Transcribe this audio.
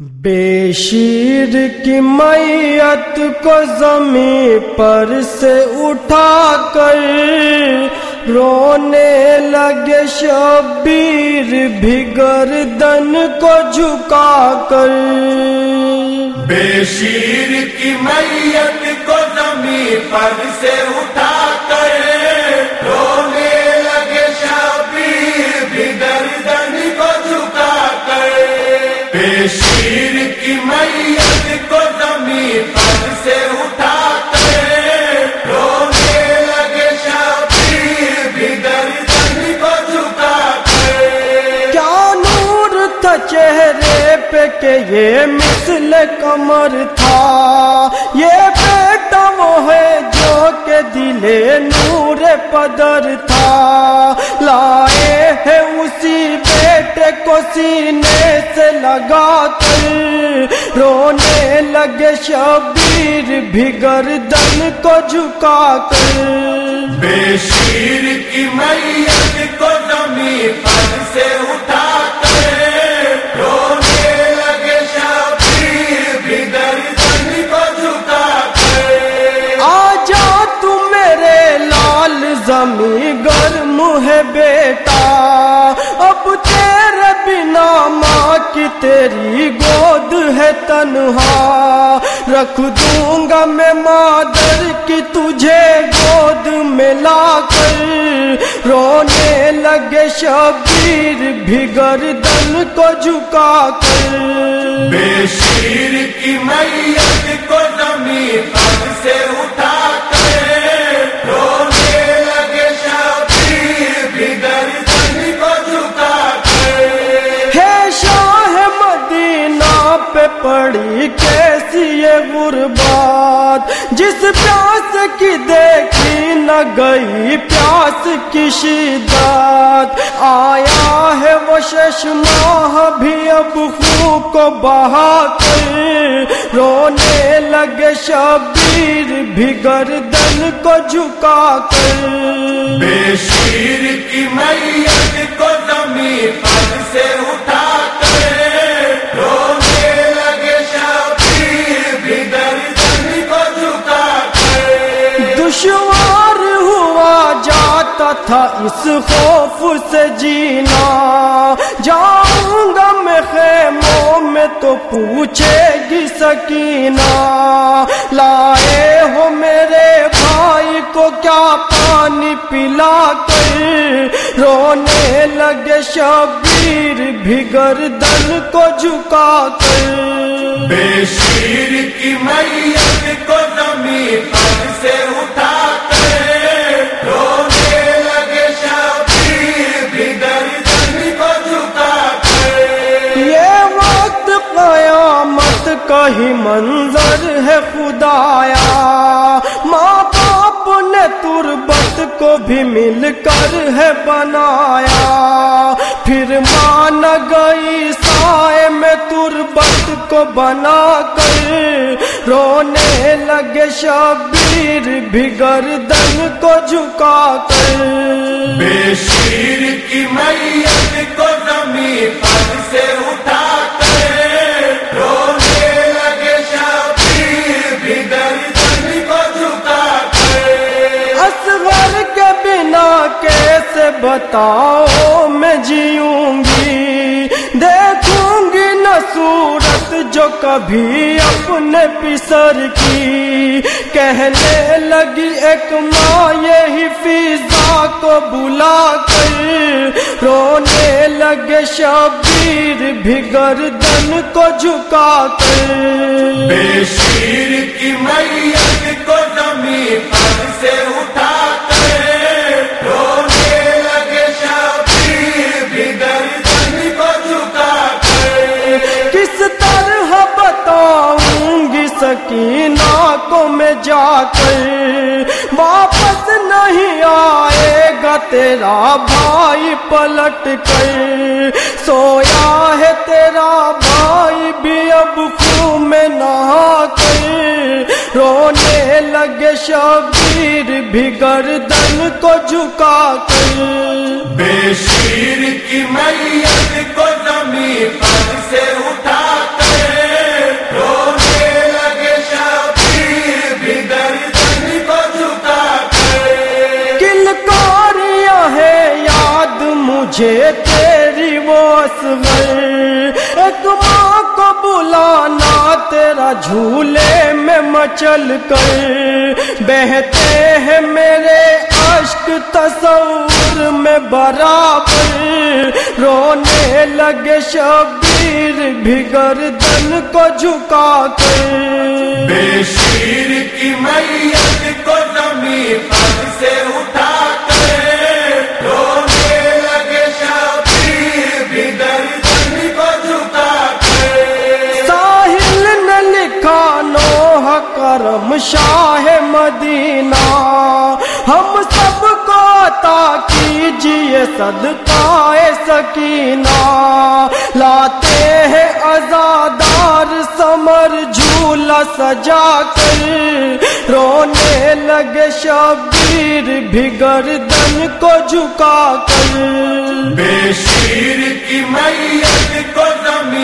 بے شیر کی میت کو زمین پر سے اٹھا کر رونے لگے شبیر بھی گردن کو جھکا کر۔ بے شیر کی میت کو زمین پر سے اٹھا کر یہ مثل کمر تھا۔ یہ بیٹا وہ ہے جو کہ دلے نور پدر تھا۔ لائے ہے اسی بیٹے کو سینے سے لگا کر۔ رونے لگے شبیر بھی گردن کو جھکا کر۔ بے شیر کی میت کو زمین پر سے اٹھا تیری گود ہے تنہا، رکھ دوں گا میں مادر کی تجھے گود میں لا کر۔ رونے لگے شبیر بھی گردن کو جھکا کر۔ بے شیر کی میت کو زمین پر سے اٹھا یہ غربات جس پیاس کی دیکھی نہ گئی، پیاس کی شدت۔ آیا ہے وہ شش ماہ بھی اب خو کو بہا کر رونے لگے شبیر بھی گردن کو جھکا کر بے شیر کی میت کو زمین پر سے اٹھا تھا اس خوف سے جینا۔ جاؤں گا میں خیموں میں تو پوچھے گی سکینہ۔ لائے ہو میرے بھائی کو کیا پانی پلا کر۔ رونے لگے شبیر بھی گردن کو جھکا کر۔ بے شیر کی میت کو زمین پر سے اٹھا قیامت ہی منظر ہے خدایا۔ ماں باپ نے تربت کو بھی مل کر ہے بنایا۔ پھر مان گئی سائے میں تربت کو بنا کر۔ رونے لگے شبیر بھی گردن کو جھکا کر۔ بے شیر کی میت کو زمین پر سے اٹھا کبھی اپنے پسر کی کہنے لگی، ایک ماں یہی فضا کو بلا کر رونے لگے، شبیر بھی گردن کو جھکا کر۔ بے شیر کی میت کو زمین پر سے اٹھا جا کر واپس نہیں آئے گا تیرا بھائی پلٹ کر سویا ہے تیرا بھائی بھی اب خوں میں نہا کر رونے لگے شبیر بھی گردن کو جھکا کر بے شیر کی میت کو مجھے تیری وہ اصغر ایک ماں کو بلانا، تیرا جھولے میں مچل کر بہتے ہیں میرے عشق تصور میں برابر۔ رونے لگے شبیر بھی گردن کو جھکا کر۔ بے شیر کی میت کو زمین پر سے اٹھا کرم شاہ مدینہ۔ ہم سب کو عطا کیجیے صدقہ سکینہ۔ لاتے ہیں ازادار سمر جھولا سجا کر۔ رونے لگے شبیر بھی گردن کو جھکا کر۔ بے شیر کی میت کو زمین